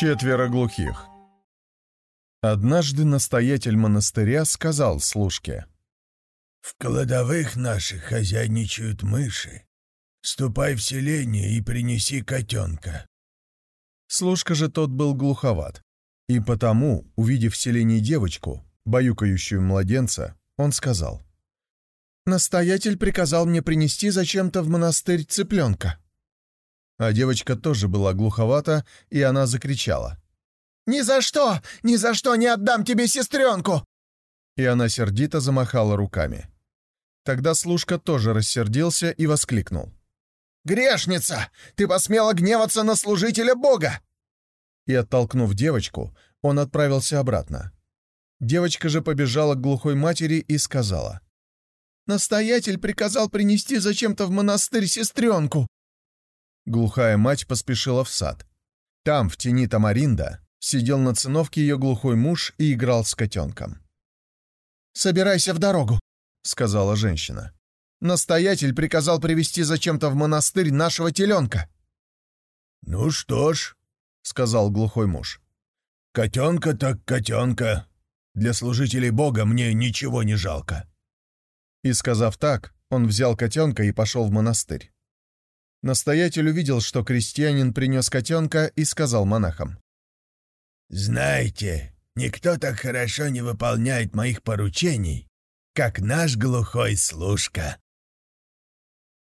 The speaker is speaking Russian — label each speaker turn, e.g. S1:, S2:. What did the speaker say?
S1: Четверо глухих. Однажды настоятель монастыря сказал служке.
S2: «В кладовых наших хозяйничают мыши. Ступай в селение и принеси котенка».
S1: Служка же тот был глуховат. И потому, увидев в селении девочку, баюкающую младенца, он сказал. «Настоятель приказал мне принести зачем-то в монастырь цыпленка». А девочка тоже была глуховата, и она закричала.
S3: «Ни за что! Ни за что не отдам тебе сестренку!»
S1: И она сердито замахала руками. Тогда служка тоже рассердился и воскликнул.
S3: «Грешница! Ты посмела гневаться на служителя Бога!»
S1: И, оттолкнув девочку, он отправился обратно. Девочка же побежала к глухой матери и сказала. «Настоятель приказал принести зачем-то в монастырь сестренку. Глухая мать поспешила в сад. Там, в тени тамаринда, сидел на циновке ее глухой муж и играл с котенком.
S3: «Собирайся в дорогу», — сказала женщина. «Настоятель приказал привести зачем-то в монастырь нашего теленка».
S2: «Ну что ж», — сказал глухой муж, — «котенка так котенка. Для служителей Бога мне ничего не жалко».
S1: И, сказав так, он взял котенка и пошел в монастырь. Настоятель увидел, что крестьянин принес котенка и сказал монахам.
S2: «Знаете, никто так хорошо не выполняет моих поручений, как наш глухой служка».